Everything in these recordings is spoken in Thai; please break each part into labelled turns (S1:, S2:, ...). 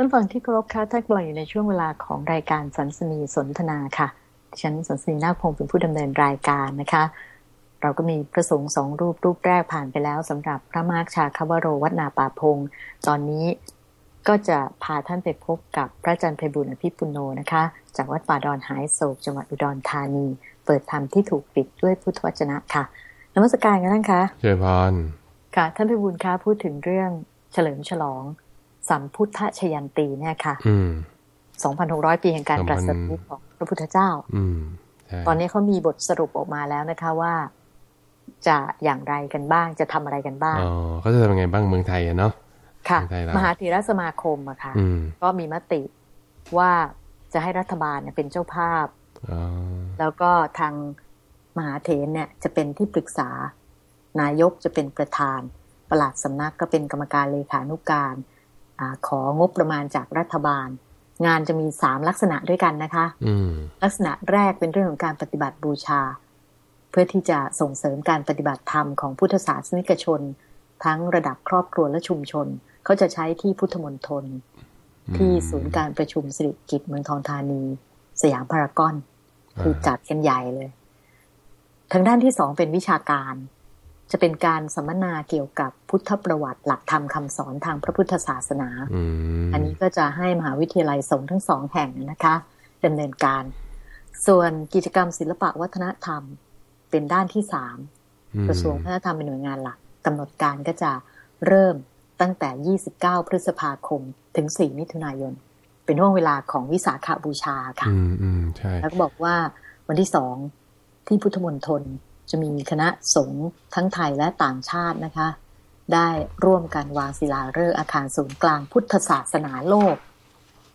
S1: ท่านฟังที่เคารพค่ะท่านกำลังอยู่ในช่วงเวลาของรายการสันสนีสนทนาค่ะฉันสันสนีนาคพงศ์เป็นผู้ดำเนินรายการนะคะ เราก็มีพระสงฆ์สองรูปรูปแรกผ่านไปแล้วสำหรับพระมาร์คชาคาวโรวัดนาป่าพง ตอนนี้ก็จะพาท่านไปพบกับพระอาจารย์ไพบุญอภิปุโนนะคะ จากวัดป่าดอนหายโศกจังหวัดอุดรธานี เปิดธรรมที่ถูกปิดด้วยพุทธวจนะค่ะนมัสการกันท่านคะ
S2: เจริญพร
S1: ค่ะ ท่านไพบุญคะพูดถึงเรื่องเฉลิมฉลอง สัมพุทธชยันตีเนี่ยค่ะสองพันหกร้อยปีแห่งการตรัสรู้ของพระพุทธเจ้า
S2: อื
S1: ตอนนี้เขามีบทสรุปออกมาแล้วนะคะว่า จะอย่างไรกันบ้างจะทำอะไรกันบ้าง
S2: อ๋อเขาจะทำยังไงบ้างเมืองไทยอะเนาะ
S1: ค่ะ มหาธีรสมาคมอะค่ะ ก็มีมติว่าจะให้รัฐบาลเนี่ยเป็นเจ้าภาพแล้วก็ทางมหาเถรเนี่ยจะเป็นที่ปรึกษา นายกจะเป็นประธาน ประหลัดสำนักก็เป็นกรรมการเลขานุกการ อของบประมาณจากรัฐบาล งานจะมีสามลักษณะด้วยกันนะคะลักษณะแรกเป็นเรื่องของการปฏิบัติบูชา เพื่อที่จะส่งเสริมการปฏิบัติธรรมของพุทธศาสนิกชน ทั้งระดับครอบครัวและชุมชน เขาจะใช้ที่พุทธมณฑลที่ศูนย์การประชุมสิริกิตเมืองทองธานี สยามพารากอน คือจัดกันใหญ่เลย ทางด้านที่สองเป็นวิชาการ จะเป็นการสัมมนาเกี่ยวกับพุทธประวัติหลักธรรมคาสอนทางพระพุทธศาสนา อันนี้ก็จะให้มหาวิทยาลัยสงฆ์ทั้งสองแห่งนะคะดำเนินการ ส่วนกิจกรรมศิลปะวัฒนธรรมเป็นด้านที่สามกระทรวงวัฒนธรรมเป็นหน่วยงานหลักกำหนดการก็จะเริ่มตั้งแต่ 29 พฤษภาคม ถึง 4 มิถุนายน เป็นห่วงเวลาของวิสาขาบูชาค่ะ แล้วก็บอกว่าวันที่สองที่พุทธมณฑล จะมีคณะสงฆ์ทั้งไทยและต่างชาตินะคะ ได้ร่วมกันวางศิลาฤกษ์อาคารศูนย์กลางพุทธศาสนาโลก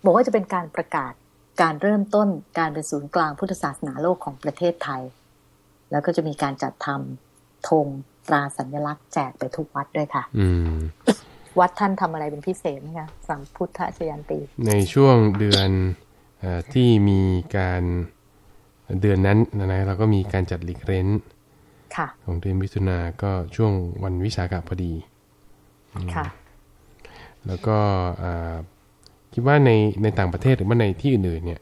S1: บอกว่าจะเป็นการประกาศการเริ่มต้นการเป็นศูนย์กลางพุทธศาสนาโลกของประเทศไทย แล้วก็จะมีการจัดทำธงตราสัญลักษณ์แจกไปทุกวัดด้วยค่ะวัดท่านทำอะไรเป็นพิเศษไหมคะสัมพุทธชยันตี
S2: ในช่วงเดือนอที่มีการเดือนนั้นนะเราก็มีการจัดลิกเรน ของเดือนมิถุนาก็ช่วงวันวิสาขะพอดี
S1: ค่ะ
S2: แล้วก็คิดว่าในในต่างประเทศหรือว่าในที่อื่นๆเนี่ย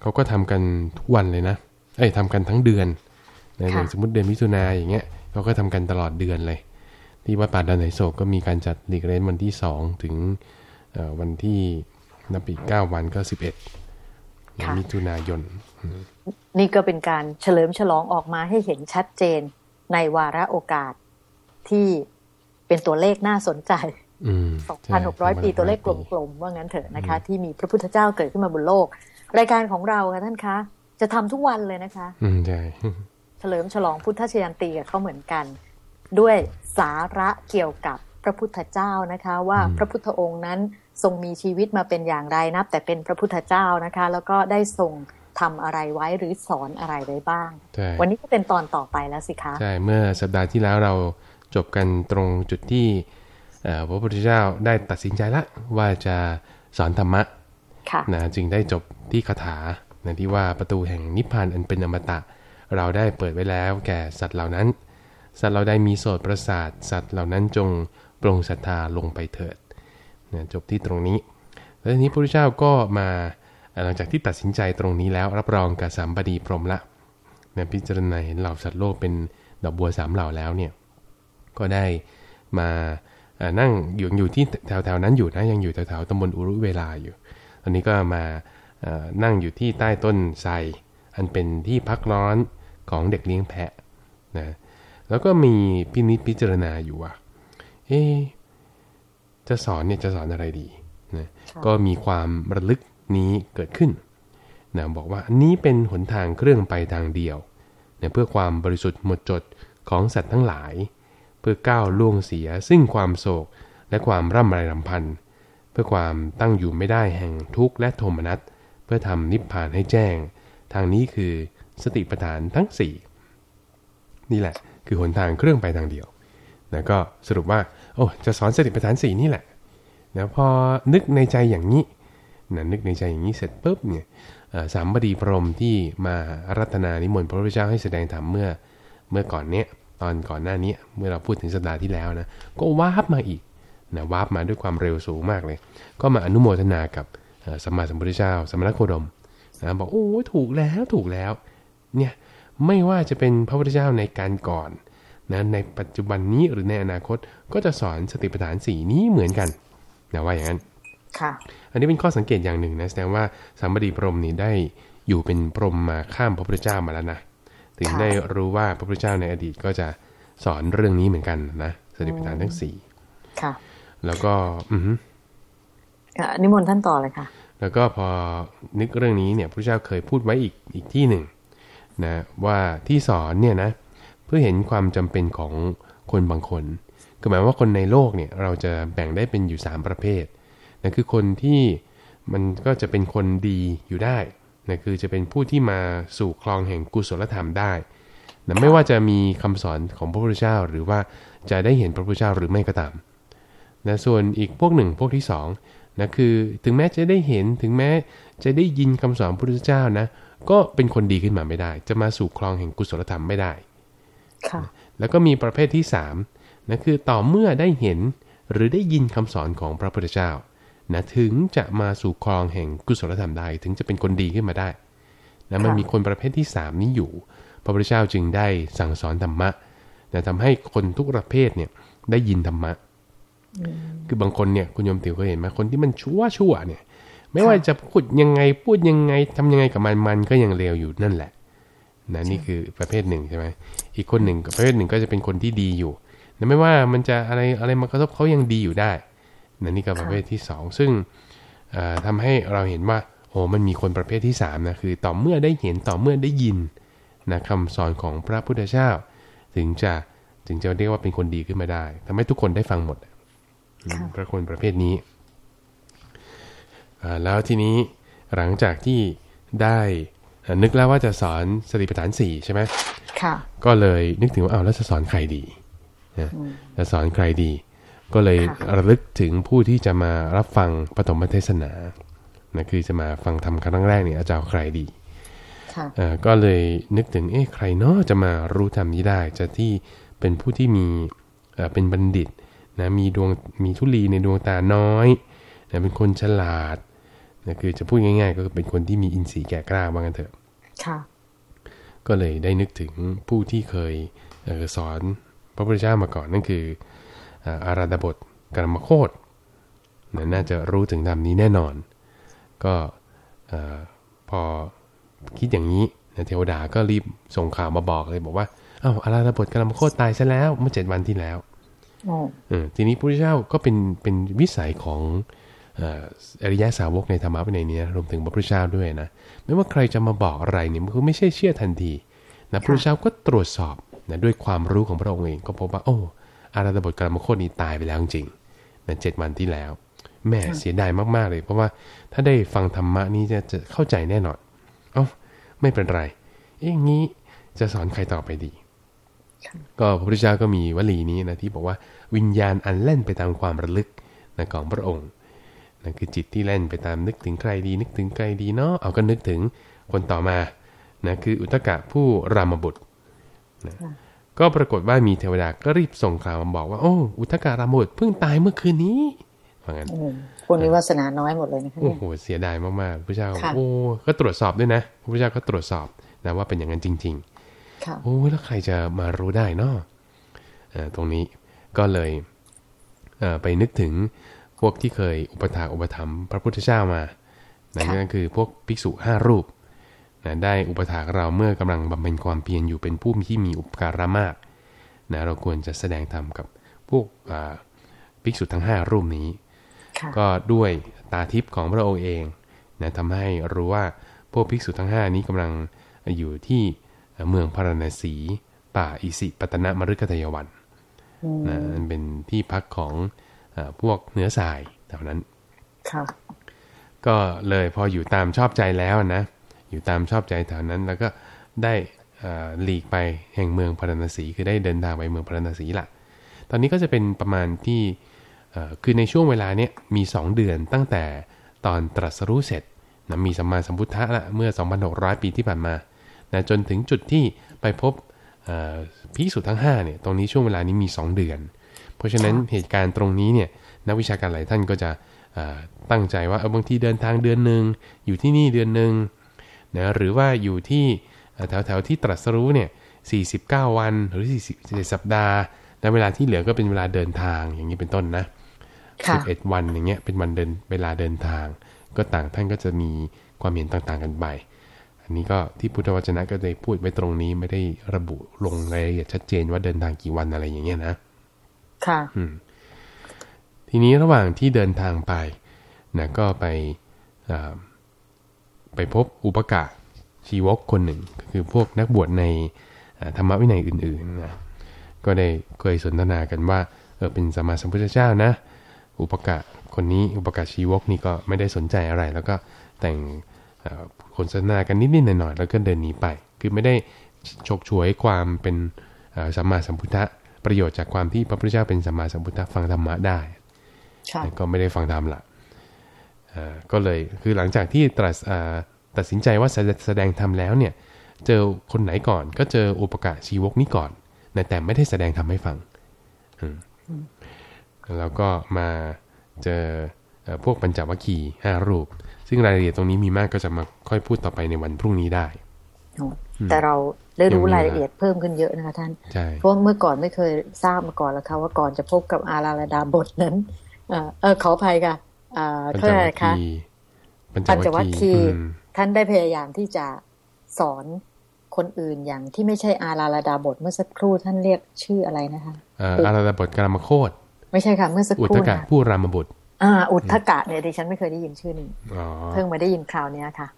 S2: เขาก็ทำกันทุกวันเลยนะ เอ้ยทำกันทั้งเดือนในอย่างสมมติเดือนมิถุนาอย่างเงี้ยเขาก็ทำกันตลอดเดือนเลย ที่วัดป่าดอนไหโศกก็มีการจัดลีกเรนวันที่สองถึงวันที่นับอีกเก้าวันก็สิบเอ็ดมิถุนายน
S1: นี่ก็เป็นการเฉลิมฉลองออกมาให้เห็นชัดเจน ในวาระโอกาสที่เป็นตัวเลขน่าสนใจ2,600 ปีตัวเลขกลมๆ ว่างั้นเถอะนะคะ ที่มีพระพุทธเจ้าเกิดขึ้นมาบนโลก รายการของเราค่ะท่านคะ จะทำทุกวันเลยนะคะ
S2: อืมใช่
S1: เฉลิมฉลองพุทธชยันตีกับเขาเหมือนกัน ด้วยสาระเกี่ยวกับพระพุทธเจ้านะคะ ว่าพระพุทธองค์นั้นทรงมีชีวิตมาเป็นอย่างไรนับ แต่เป็นพระพุทธเจ้านะคะ แล้วก็ได้ทรง ทำอะไรไว้หรือสอนอะไรไว้บ้าง วันนี้ก็เป็นตอนต่อไปแล้วสิคะ
S2: ใช่เมื่อสัปดาห์ที่แล้วเราจบกันตรงจุดที่พระพุทธเจ้าได้ตัดสินใจแล้วว่าจะสอนธรรมะนะจึงได้จบที่คาถานะที่ว่าประตูแห่งนิพพานอันเป็นอมตะ เราได้เปิดไว้แล้วแก่สัตว์เหล่านั้น สัตว์เราได้มีโสตประสาท สัตว์เหล่านั้นจงปรงศรัทธาลงไปเถิดนะจบที่ตรงนี้ แล้วทีนี้พระพุทธเจ้าก็มา หลังจากที่ตัดสินใจตรงนี้แล้วรับรองกับสามบดีพรมละเนี่ยพิจารณาเห็นเหล่าสัตว์โลกเป็นดอกบัวสามเหล่าแล้วเนี่ยก็ได้มานั่งอยู่อยู่ที่แถวๆนั้นอยู่นะยังอยู่แถวๆตำบลอุรุเวลาอยู่ ตอนนี้ก็มานั่งอยู่ที่ใต้ต้นไทรอันเป็นที่พักร้อนของเด็กเลี้ยงแพะนะแล้วก็มีพินิจพิจารณาอยู่ว่าเอ๊จะสอนเนี่ยจะสอนอะไรดีนะก็มีความระลึก นี้เกิดขึ้นนะบอกว่าอันนี้เป็นหนทางเครื่องไปทางเดียวนะเพื่อความบริสุทธิ์หมดจดของสัตว์ทั้งหลาย เพื่อก้าวล่วงเสียซึ่งความโศกและความร่ำไรรำพันเพื่อความตั้งอยู่ไม่ได้แห่งทุกข์และโทมนัสเพื่อทำนิพพานให้แจ้ง ทางนี้คือสติปัฏฐานทั้ง 4 นี่แหละ คือหนทางเครื่องไปทางเดียวนะก็สรุปว่า โอ้จะสอนสติปัฏฐานสี่นี่แหละนะพอนึกในใจอย่างนี้ นะนึกในใจอย่างนี้เสร็จปุ๊บเนี่ยสามบดีพรมที่มารัตนานิมนต์พระพุทธเจ้าให้แสดงธรรมเมื่อเมื่อก่อนเนี้ยตอนก่อนหน้านี้เมื่อเราพูดถึงสัปดาห์ที่แล้วนะก็วาบมาอีกนะวาร์ปมาด้วยความเร็วสูงมากเลย ก็มาอนุโมทนากับสมมาสัมพุทธเจ้าสมณโคดมนะบอกโอ้ถูกแล้วถูกแล้วเนี่ยไม่ว่าจะเป็นพระพุทธเจ้าในการก่อนนะในปัจจุบันนี้หรือในอนาคตก็จะสอนสติปัฏฐานสี่นี้เหมือนกันนะว่าอย่างนั้น ค่ะ อันนี้เป็นข้อสังเกตอย่างหนึ่งนะแสดงว่าสามบดีพรมนี้ได้อยู่เป็นพรหมมาข้ามพระพุทธเจ้ามาแล้วนะถึงได้รู้ว่าพระพุทธเจ้าในอดีตก็จะสอนเรื่องนี้เหมือนกันนะสติปัฏฐานทั้งสี่ค่ะ แล้วก็ อือ
S1: นิมนต์ท่านต่อเลยค่ะ
S2: แล้วก็พอนึกเรื่องนี้เนี่ยพระเจ้าเคยพูดไว้อีกอีกที่หนึ่งนะว่าที่สอนเนี่ยนะ เพื่อเห็นความจำเป็นของคนบางคนคือหมายว่าคนในโลกเนี่ย เราจะแบ่งได้เป็นอยู่ 3 ประเภท นะคือคนที่มันก็จะเป็นคนดีอยู่ได้นะคือจะเป็นผู้ที่มาสู่คลองแห่งกุศลธรรมได้นะไม่ว่าจะมีคำสอนของพระพุทธเจ้า หรือว่าจะได้เห็นพระพุทธเจ้าหรือไม่ก็ตามนะส่วนอีกพวกหนึ่งพวกที่2นะคือถึงแม้จะได้เห็นถึงแม้จะได้ยินคำสอนพระพุทธเจ้านะก็เป็นคนดีขึ้นมาไม่ได้ จะมาสู่คลองแห่งกุศลธรรมไม่ได้ค่ะแล้วก็มีประเภทที่3นะคือต่อเมื่อได้เห็นหรือได้ยินคำสอนของพระพุทธเจ้า นะถึงจะมาสู่คลองแห่งกุศลธรรมได้ถึงจะเป็นคนดีขึ้นมาได้นะมันมีคนประเภทที่3นี้อยู่ พระพุทธเจ้าจึงได้สั่งสอนธรรมะนะทำให้คนทุกประเภทเนี่ยได้ยินธรรมะ คือบางคนเนี่ยคุณโยมติ๋วเคยเห็นไหมคนที่มันชั่วชั่วเนี่ย ไม่ว่าจะพูดยังไงพูดยังไงทำยังไงกับมันมันก็ยังเลวอยู่นั่นแหละนะนี่คือประเภทหนึ่งใช่ไหมอีกคนหนึ่งประเภทหนึ่งก็จะเป็นคนที่ดีอยู่นะไม่ว่ามันจะอะไรอะไรมากระทบเขายังดีอยู่ได้ นะนี่ก็ประเภทที่ 2 ซึ่งทำให้เราเห็นว่าโอ้มันมีคนประเภทที่3นะคือต่อเมื่อได้เห็นต่อเมื่อได้ยินนะคำสอนของพระพุทธเจ้า ถึงจะถึงจะเรียกว่าเป็นคนดีขึ้นมาได้ทำให้ทุกคนได้ฟังหมดพระคนประเภทนี้แล้วทีนี้หลังจากที่ได้นึกแล้วว่าจะสอนสติปัฏฐานสี่ใช่ไหมค่ะ ก็เลยนึกถึงว่าเอาแล้วจะสอนใครดีจะสอนใครดี ก็เลยระลึกถึงผู้ที่จะมารับฟังปฐมเทศนานะคือจะมาฟังธรรมครั้งแรกเนี่ยอาจารย์ใครดีก็เลยนึกถึงเอ๊ะใครเนาะจะมารู้ธรรมนี้ได้ จะที่เป็นผู้ที่มีเป็นบัณฑิตนะมีดวงมีทุลีในดวงตาน้อยนะเป็นคนฉลาดนะคือจะพูดง่ายๆ ก็เป็นคนที่มีอินทรีย์แก่กล้าว่างั้นเถอะค่ะก็เลยได้นึกถึงผู้ที่เคยสอนพระพุทธเจ้ามาก่อนนั่นคือ อาราดาบทกรรมโคตน่าจะรู้ถึงธรรมนี้แน่นอน ก็พอคิดอย่างนี้เทวดาก็รีบส่งข่าวมาบอกเลยบอกว่าอ้าวอาราดาบทกรรมโคตตายซะแล้วเมื่อเจ็ดวันที่แล้วอทีนี้พระพุทธเจ้าก็เป็นเป็นวิสัยของอริยสาวกในธรรมะในนี้รวมถึงพระพุทธเจ้าด้วยนะ ไม่ว่าใครจะมาบอกอะไรเนี่ยมันก็ไม่ใช่เชื่อทันทีนะพระพุทธเจ้าก็ตรวจสอบนะด้วยความรู้ของพระองค์เองก็พบว่า โอ้ อาราธบทกรรมโคตนี้ตายไปแล้วจริงๆนั่นเจ็ดวันที่แล้วแม่เสียดายมากๆเลย เพราะว่าถ้าได้ฟังธรรมะนี้จะจะเข้าใจแน่นอนเอ้าไม่เป็นไรเอ้ยงี้จะสอนใครต่อไปดี ก็พระพุทธเจ้าก็มีวลีนี้นะที่บอกว่าวิญญาณอันเล่นไปตามความระลึกนะของพระองค์นั่นคือจิตที่เล่นไปตามนึกถึงใครดี นึกถึงใครดีเนาะเอาก็นึกถึงคนต่อมานะคืออุตกะผู้รามบุตรนะ ก็ปรากฏว่ามีเทวดาก็รีบส่งข่าวมาบอกว่า โอ้อุทการามดเพิ่งตายเมื่อคืนนี้ว่างั้น
S1: คนนี้วาสนาน้อยหมดเลยนะคะโอ้โห
S2: เสียดายมากๆพระเจ้าโอ้ก็ตรวจสอบด้วยนะพระเจ้าก็ตรวจสอบนะว่าเป็นอย่างนั้นจริงๆโอ้แล้วใครจะมารู้ได้เนาะตรงนี้ก็เลยไปนึกถึงพวกที่เคยอุปถาอุปถัมภ์พระพุทธเจ้ามานั่นก็คือพวกภิกษุห้ารูป นะได้อุปถากเราเมื่อกำลังบำเพ็ญความเพียรอยู่เป็นผู้ที่มีอุปการะมากนะเราควรจะแสดงธรรมกับพวกภิกษุทั้ง 5 รูปนี้ ก็ด้วยตาทิพย์ของพระองค์เองนะทำให้รู้ว่าพวกภิกษุทั้ง 5 นี้กำลังอยู่ที่เมืองพาราณสี ป่าอิสิปตนะมฤคทายวันนะมันเป็นที่พักของอพวกเนื้อสายเท่านั้นก็เลยพออยู่ตามชอบใจแล้วนะ อยู่ตามชอบใจแถวนั้น แล้วก็ได้หลีกไปแห่งเมืองพาราณสีคือได้เดินทางไปเมืองพาราณสีละตอนนี้ก็จะเป็นประมาณที่คือในช่วงเวลาเนี้ยมี 2 เดือนตั้งแต่ตอนตรัสรู้เสร็จนะมีสัมมาสัมพุทธะละเมื่อ 2,600 ปีที่ผ่านมานะจนถึงจุดที่ไปพบพิสุทั้ง5เนี่ยตรงนี้ช่วงเวลานี้มี 2 เดือน เพราะฉะนั้นเหตุการณ์ตรงนี้เนี่ยนักวิชาการหลายท่านก็จะตั้งใจว่าเออบางทีเดินทางเดือนหนึ่งอยู่ที่นี่เดือนหนึ่ง นะหรือว่าอยู่ที่แถวแถวที่ตรัสรู้เนี่ย49 วันหรือ40สัปดาห์แลวเวลาที่เหลือก็เป็นเวลาเดินทางอย่างนี้เป็นต้นนะสิบเอ็ดวันอย่างเงี้ยเป็นวันเดินเวลาเดินทาง ก็ต่างท่านก็จะมีความเห็นต่างๆกันไป อันนี้ก็ที่พุทธวจนะก็ได้พูดไว้ตรงนี้ไม่ได้ระบุลงรายละเอียดชัดเจนว่าเดินทางกี่วันอะไรอย่างเงี้ยนะ
S1: ค่ะ
S2: ทีนี้ระหว่างที่เดินทางไปนะก็ไป ไปพบอุปกะชีวกคนหนึ่ง คือพวกนักบวชในธรรมวินัยอื่นๆนะก็ได้เคยสนทนากันว่าเออเป็นสมมาสัมพุทธเจ้านะ อุปกะคนนี้อุปกะชีวกนี่ก็ไม่ได้สนใจอะไร แล้วก็แต่งคนสนทนากันนิดๆหน่อยๆแล้วก็เดินหนีไป คือไม่ได้ฉกฉวยความเป็นสัมมาสัมพุทธะประโยชน์จากความที่พระพุทธเจ้าเป็นสัมมาสัมพุทธะฟังธรรมะได้ ก็ไม่ได้ฟังธรรมละ ก็เลยคือหลังจากที่ตรัสตัดสินใจว่าแสดงธรรมแล้วเนี่ยเจอคนไหนก่อนก็เจออุปกะชีวกนี้ก่อนแต่ไม่ได้แสดงธรรมให้ฟังแล้วก็มาเจอพวกปัญจวัคคีย์ห้ารูป ซึ่งรายละเอียดตรงนี้มีมากก็จะมาค่อยพูดต่อไปในวันพรุ่งนี้ได้
S1: แต่เราได้รู้รายละเอียดเพิ่มขึ้นเยอะนะคะท่านเพราะเมื่อก่อนไม่เคยทราบมาก่อนแล้วค่ะว่าก่อนจะพบกับอาราลดาบทนั้นเออขออภัยค่ะ เท่าไหร่คะปัญจวัคคีย์ท่านได้พยายามที่จะสอนคนอื่นอย่างที่ไม่ใช่อาราลดาบทเมื่อสักครู่ท่านเรียกชื่ออะไรนะคะ
S2: อาราลดาบทกรามโคต
S1: ไม่ใช่ค่ะเมื่อสักครู่
S2: อุทกะผู้รามบุตร
S1: อ่าอุทกะเนี่ยดิฉันไม่เคยได้ยินชื่อนี้เพิ่งมาได้ยินคราวนี้ค่ะ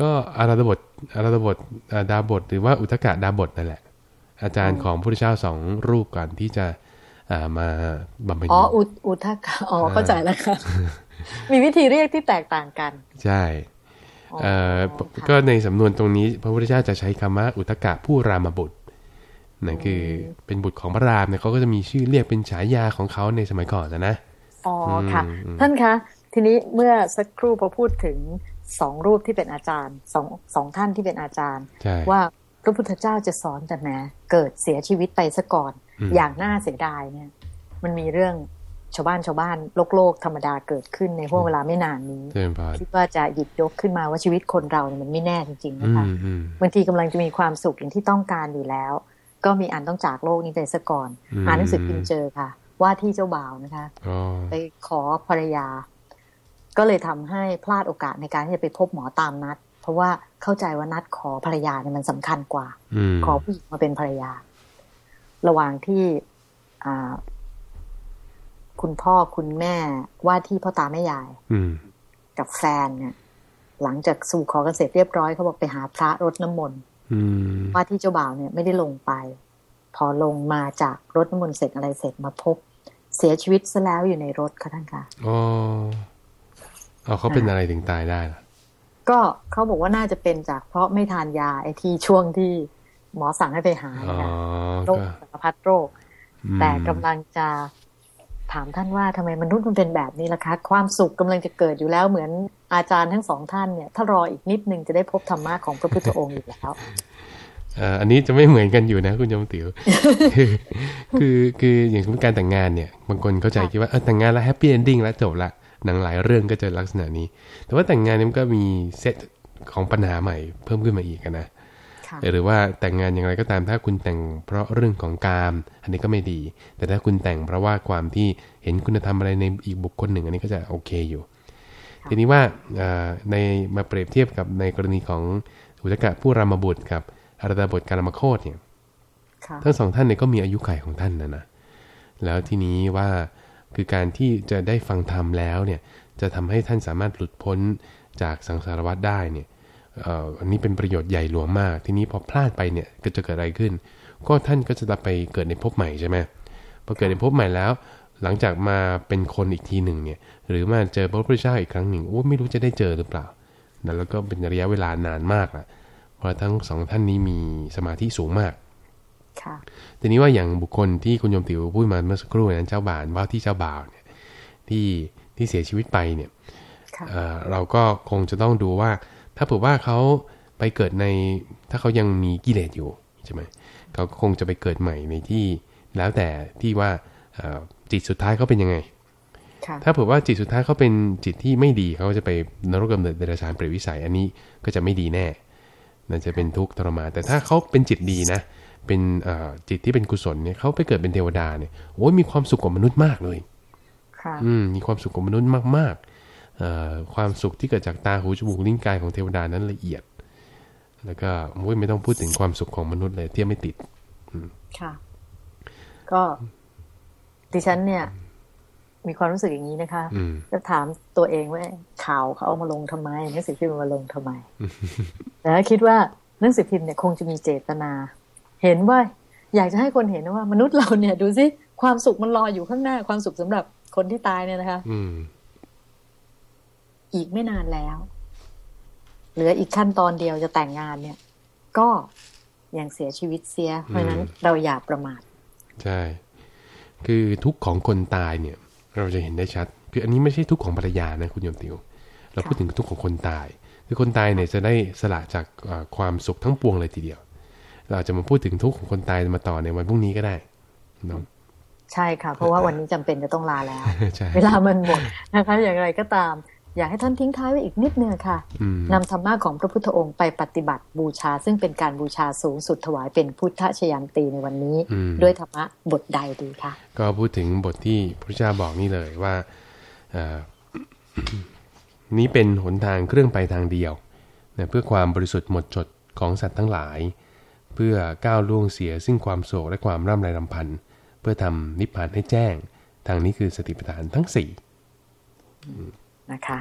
S2: ก็อาราลดาบทอาราลดาบทดาบท หรือว่าอุทกะดาบทนั่นแหละ อาจารย์ของพระพุทธเจ้าสองรูปก่อนที่จะมาบำเพ็ญ
S1: อ๋ออุทกะอ๋อเข้าใจแล้วค่ะ มีวิธีเรียกที่แตกต่างกัน
S2: ใช่ก็ในสำนวนตรงนี้ พระพุทธเจ้าจะใช้คำว่าอุตกะผู้รามบุตรนั่นคือเป็นบุตรของพระรามเนี่ยเขาก็จะมีชื่อเรียกเป็นฉายาของเขาในสมัยก่อนนะนะ
S1: อ๋อค่ะ ท่านคะทีนี้เมื่อสักครู่พอพูดถึงสองรูปที่เป็นอาจารย์สองสองท่านที่เป็นอาจารย์ ว่าพระพุทธเจ้าจะสอนแต่แหมเกิดเสียชีวิตไปซะก่อน อย่างน่าเสียดายเนี่ย มันมีเรื่อง ชาวบ้านชาวบ้านโลกโลกธรรมดาเกิดขึ้นในห่วงเวลาไม่นานนี้คิดว่าจะหยิบยกขึ้นมาว่าชีวิตคนเราเนี่ยมันไม่แน่จริง ๆ นะคะบางทีกำลังจะมีความสุขอย่างที่ต้องการอยู่แล้ว ก็มีอันต้องจากโลกนี้ไปซะก่อนอ่านหนังสือพิมพ์เจอค่ะ ว่าที่เจ้าบ่าวนะคะไปขอภรรยา ก็เลยทำให้พลาดโอกาสในการที่จะไปพบหมอตามนัด เพราะว่าเข้าใจว่านัดขอภรรยาเนี่ยมันสำคัญกว่า ขอผู้หญิงมาเป็นภรรยา ระหว่างที่อ่า คุณพ่อคุณแม่ว่าที่พ่อตาแม่ยายกับแฟนเนี่ย หลังจากสู่ขอกันเสร็จเรียบร้อยเขาบอกไปหาพระรดน้ำมนต์ว่าที่เจ้าบ่าวเนี่ยไม่ได้ลงไป พอลงมาจากรถน้ำมนต์เสร็จอะไรเสร็จมาพบ เสียชีวิตซะแล้วอยู่ในรถค่ะท่านคะ
S2: อ๋อเขาเป็นอะไรถึงตายได้ล่ะ
S1: ก็เขาบอกว่าน่าจะเป็นจากเพราะไม่ทานยาไอ้ที่ช่วงที่หมอสั่งให้ไปหาโรคสารพัดโรค แต่กำลังจะ ถามท่านว่าทำไมมนุษย์มันเป็นแบบนี้ล่ะคะ ความสุขกำลังจะเกิดอยู่แล้วเหมือนอาจารย์ทั้งสองท่านเนี่ยถ้ารออีกนิดนึงจะได้พบธรรมะของพระพุทธองค์อยู่แล้ว
S2: อันนี้จะไม่เหมือนกันอยู่นะคุณยมติ๋วคือคืออย่างการแต่งงานเนี่ยบางคนเข้าใจคิดว่าแต่งงานแล้วแฮปปี้เอนดิ้งแล้วจบละหนังหลายเรื่องก็จะลักษณะนี้ แต่ว่าแต่งงานนี่มันก็มีเซตของปัญหาใหม่เพิ่มขึ้นมาอีกนะ หรือว่าแต่งงานอย่างไรก็ตามถ้าคุณแต่งเพราะเรื่องของกาม อันนี้ก็ไม่ดี แต่ถ้าคุณแต่งเพราะว่าความที่เห็นคุณธรรมอะไรในอีกบุคคลหนึ่ง อันนี้ก็จะโอเคอยู่ ทีนี้ว่าในมาเปรียบเทียบกับในกรณีของอุตกะผู้รามบุตรกับอารตาบทการมโคตเนี่ยทั้งสองท่านเนี่ยก็มีอายุไขของท่านนะนะแล้วทีนี้ว่าคือการที่จะได้ฟังธรรมแล้วเนี่ยจะทำให้ท่านสามารถหลุดพ้นจากสังสารวัฏได้เนี่ย อันนี้เป็นประโยชน์ใหญ่หลวงมาก ทีนี้พอพลาดไปเนี่ยก็จะเกิดอะไรขึ้น ก็ท่านก็จะไปเกิดในภพใหม่ใช่ไหมพอเกิดในภพใหม่แล้ว หลังจากมาเป็นคนอีกทีหนึ่งเนี่ย หรือมาเจอพระพุทธเจ้าอีกครั้งหนึ่งโอ้ไม่รู้จะได้เจอหรือเปล่านะแล้วก็เป็นระยะเวลานานมากละเพราะทั้งสองท่านนี้มีสมาธิสูงมากค่ะทีนี้ว่าอย่างบุคคลที่คุณโยมติ๋วพูดมาเมื่อสักครู่นั้นเจ้าบ่าวว่าที่เจ้าบ่าวเนี่ยที่ที่เสียชีวิตไปเนี่ยเราก็คงจะต้องดูว่า ถ้าเผื่อว่าเขาไปเกิดในถ้าเขายังมีกิเลสอยู่ใช่ไหมเขาคงจะไปเกิดใหม่ในที่แล้วแต่ที่ว่าจิตสุดท้ายเขาเป็นยังไง ถ้าเผื่อว่าจิตสุดท้ายเขาเป็นจิตที่ไม่ดีเขาจะไปนรกกำเนิดเดรัจฉานเปรตวิสัยอันนี้ก็จะไม่ดีแน่นั่นจะเป็นทุกข์ทรมานแต่ถ้าเขาเป็นจิตดีนะ เป็นจิตที่เป็นกุศลเนี่ยเขาไปเกิดเป็นเทวดาเนี่ยโอ้ยมีความสุขกว่ามนุษย์มากเลยอืมมีความสุขกว่ามนุษย์มากๆ ความสุขที่เกิดจากตาหูจมูกลิ้นกายของเทวดานั้นละเอียด แล้วก็ไม่ต้องพูดถึงความสุขของมนุษย์เลยเทียบไม่ติด
S1: ค่ะ ก็ดิฉันเนี่ย มีความรู้สึกอย่างนี้นะคะจะถามตัวเองว่าข่าวเขาเอามาลงทำไมหนังสือพิมพ์มาลงทำไมแต่คิดว่าหนังสือพิมพ์เนี่ยคงจะมีเจตนา เห็นว่า อยากจะให้คนเห็นว่ามนุษย์เราเนี่ย ดูสิความสุขมันรออยู่ข้างหน้าความสุขสำหรับคนที่ตายเนี่ยนะคะ อีกไม่นานแล้ว เหลืออีกขั้นตอนเดียวจะแต่งงานเนี่ย ก็ยังเสียชีวิตเสีย เพราะนั้นเราอย่าประมาท
S2: ใช่ คือทุกของคนตายเนี่ย เราจะเห็นได้ชัด คืออันนี้ไม่ใช่ทุกของภรรยานะคุณโยมติว เราพูดถึงทุกของคนตาย คือคนตายเนี่ยจะได้สละจากความสุขทั้งปวงเลยทีเดียว เราจะมาพูดถึงทุกของคนตายมาต่อในวันพรุ่งนี้ก็ได้
S1: น้องใช่ค่ะ เพราะว่าวันนี้จำเป็นจะต้องลาแล้ว เวลามันหมดนะคะ อย่างไรก็ตาม อยากให้ท่านทิ้งท้ายไว้อีกนิดนึงค่ะนำธรรมะของพระพุทธองค์ไปปฏิบัติบูชา ซึ่งเป็นการบูชาสูงสุดถวายเป็นพุทธชยันตีในวันนี้ ด้วยธรรมะบทใดดีคะ
S2: ก็พูดถึงบทที่พระเจ้าบอกนี่เลยว่านี้เป็นหนทางเครื่องไปทางเดียวเพื่อความบริสุทธิ์หมดจดของสัตว์ทั้งหลาย เพื่อก้าวล่วงเสียซึ่งความโศกและความร่ำไรรำพันเพื่อทำนิพพานให้แจ้ง ทางนี้คือสติปัฏฐานทั้งสี่
S1: นะคะ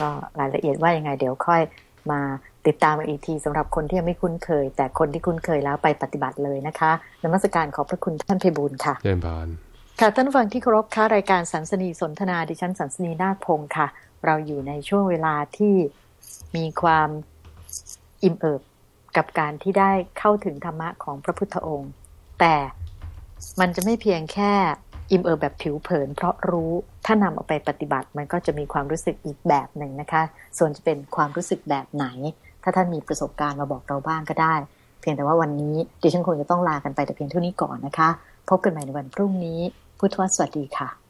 S1: ก็รายละเอียดว่ายังไงเดี๋ยวค่อยมาติดตามอีกทีสำหรับคนที่ยังไม่คุ้นเคย แต่คนที่คุ้นเคยแล้วไปปฏิบัติเลยนะคะนมัสการขอบพระคุณท่านเพบูลค่ะ
S2: เชิญพาน
S1: ค่ะท่านฟังที่เคารพค่ะรายการสันสนีสนทนาดิฉันสันสนีนาคพงศ์ค่ะ เราอยู่ในช่วงเวลาที่มีความอิ่มเอิบกับการที่ได้เข้าถึงธรรมะของพระพุทธองค์ แต่มันจะไม่เพียงแค่ อิ่มเอิบแบบผิวเผิน เพราะรู้ถ้านำเอาไปปฏิบัติมันก็จะมีความรู้สึกอีกแบบหนึ่งนะคะ ส่วนจะเป็นความรู้สึกแบบไหน ถ้าท่านมีประสบการณ์มาบอกเราบ้างก็ได้ เพียงแต่ว่าวันนี้ดิฉันคงจะต้องลากันไปแต่เพียงเท่านี้ก่อนนะคะ พบกันใหม่ในวันพรุ่งนี้ พุทธวสวัสดีค่ะ